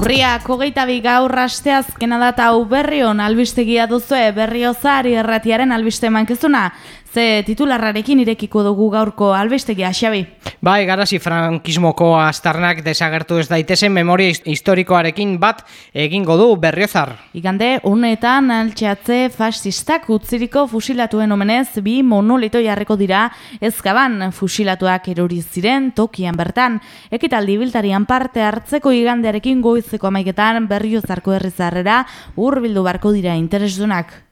Urriak hogeita bi gaur asteazkena data hau berrion albistegia duzue berriozari erratiaren albiste mankezuna. Ze titularrarekin irekiko dugu gaurko albestegia, Xabi? Bai, garasi frankismoko astarnak desagertu ez daitezen memoria historikoarekin bat egingo du berriozar. Igande, unetan altxeatze fascistak utziriko fusilatuen omenez bi monolito jarreko dira ezkaban fusilatuak erori ziren tokian bertan. Ekitaldi biltarian parte hartzeko igandearekin goizeko amaiketan berriozarko herrizarrera urbildu barko dira interesdunak.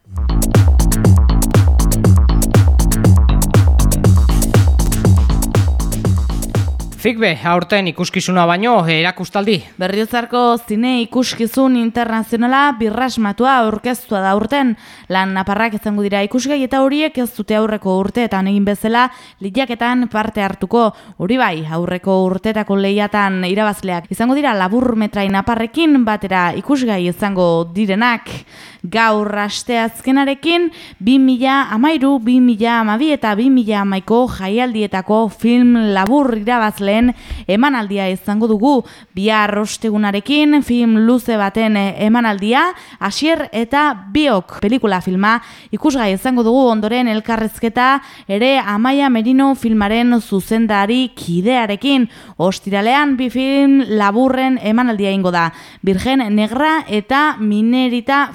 Fikbe, aurten ikuskizuna baino, erakustaldi. Berriozarko zine ikuskizun internazionala birrasmatua aurkeztua da urten. Lan naparrak izango dira ikusgai eta horiek ez dute aurreko urteetan egin bezala liaketan parte hartuko. Hori bai, aurreko urteetako lehiatan irabazleak izango dira labur metrain naparrekin batera ikusgai izango direnak gaur asteazkenarekin 2000 amairu, 2000 amabi eta 2000 amaiko jaialdietako film labur irabazleen emanaldia izango dugu. Bihar ostegunarekin film luze baten emanaldia asier eta biok pelikula filma ikusgai izango dugu. Ondoren elkarrezketa ere amaia merino filmaren zuzendari kidearekin. Ostiralean bi film laburren emanaldia ingo da. Virgen Negra eta Minerita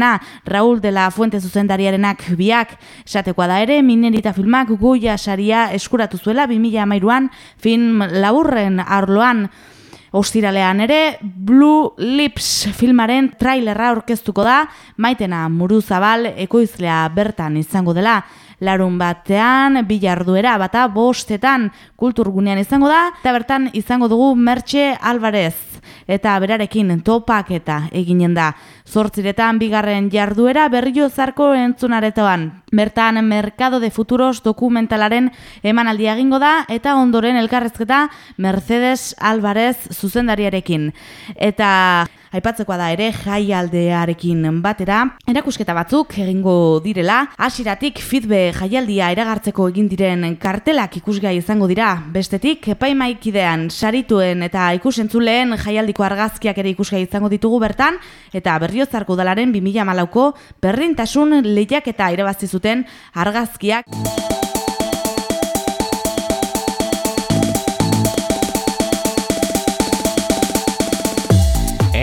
filmena Raúl de la Fuente zuzendariarenak biak. Esatekoa da ere Minerita filmak goia saria eskuratu zuela 2013an film laburren arloan. Ostiralean ere, Blue Lips filmaren trailerra orkestuko da, maitena muruzabal ekoizlea bertan izango dela. Larun batean, bilarduera bata bostetan kulturgunean izango da, eta bertan izango dugu Mertxe Alvarez eta berarekin topak eta eginen da. Zortziretan bigarren jarduera berrio zarko entzunaretoan. Bertan Mercado de Futuros dokumentalaren emanaldia egingo da eta ondoren elkarrezketa Mercedes Alvarez zuzendariarekin. Eta aipatzekoa da ere jaialdearekin batera, erakusketa batzuk egingo direla, hasiratik fitbe jaialdia eragartzeko egin diren kartelak ikusgai izango dira, bestetik epaimaikidean sarituen eta ikusentzuleen jaialdiko argazkiak ere ikusgai izango ditugu bertan, eta berriozarko udalaren 2008ko berrintasun lehiak eta irabazi zuten argazkiak.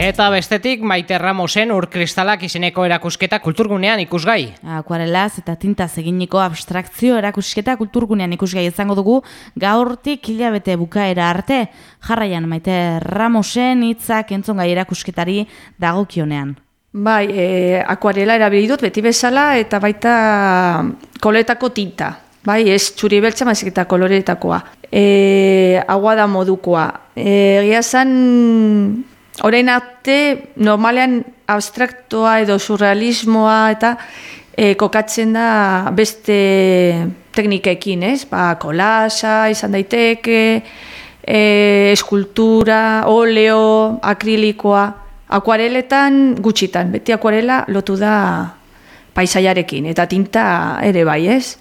Eta bestetik Maite Ramosen urkristalak izeneko erakusketa kulturgunean ikusgai. Akuarelaz eta tintaz eginiko abstrakzio erakusketa kulturgunean ikusgai izango dugu gaurtik hilabete bukaera arte. Jarraian Maite Ramosen hitzak entzongai erakusketari dagokionean. Bai, e, akuarela erabili dut beti bezala eta baita koloretako tinta. Bai, ez txuri beltza mazik eta koloretakoa. E, agua da modukoa. E, Egia zan Orain arte, normalean abstraktoa edo surrealismoa eta e, kokatzen da beste teknikekin, ez? Ba, kolasa, izan daiteke, e, eskultura, oleo, akrilikoa, akuareletan gutxitan, beti akuarela lotu da paisaiarekin, eta tinta ere bai, ez?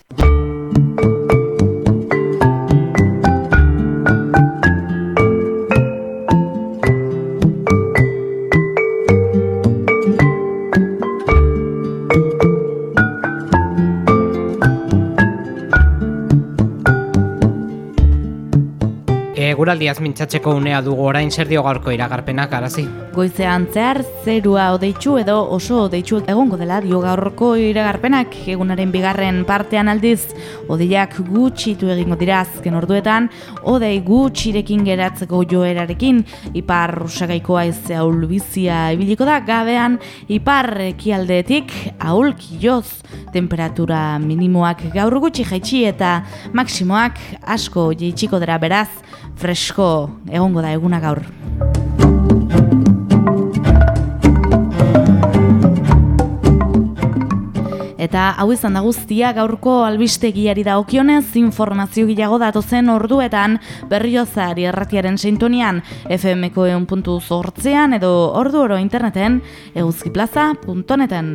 Eguraldiaz mintzatzeko unea dugu. Orain zer dio gaurko iragarpenak arazi. Goizean zehar zerua odeitzu edo oso odeitzu egongo dela dio gaurko iragarpenak. Egunaren bigarren partean aldiz odeiak gutxitu egingo dira azken orduetan. Odei gutxirekin geratzeko joerarekin ipar rusagaiko aize aulbizia ibiliko da gabean. Ipar ekialdeetik aulkioz temperatura minimoak gaur gutxi jaitsi eta maksimoak asko jeitsiko dira beraz fresko egongo da eguna gaur. Eta hau izan da guztia gaurko albistegiari da okionez informazio gilago datozen orduetan berriozari erratiaren sintonian FMko eun puntu zortzean edo ordu oro interneten eguzkiplaza.neten.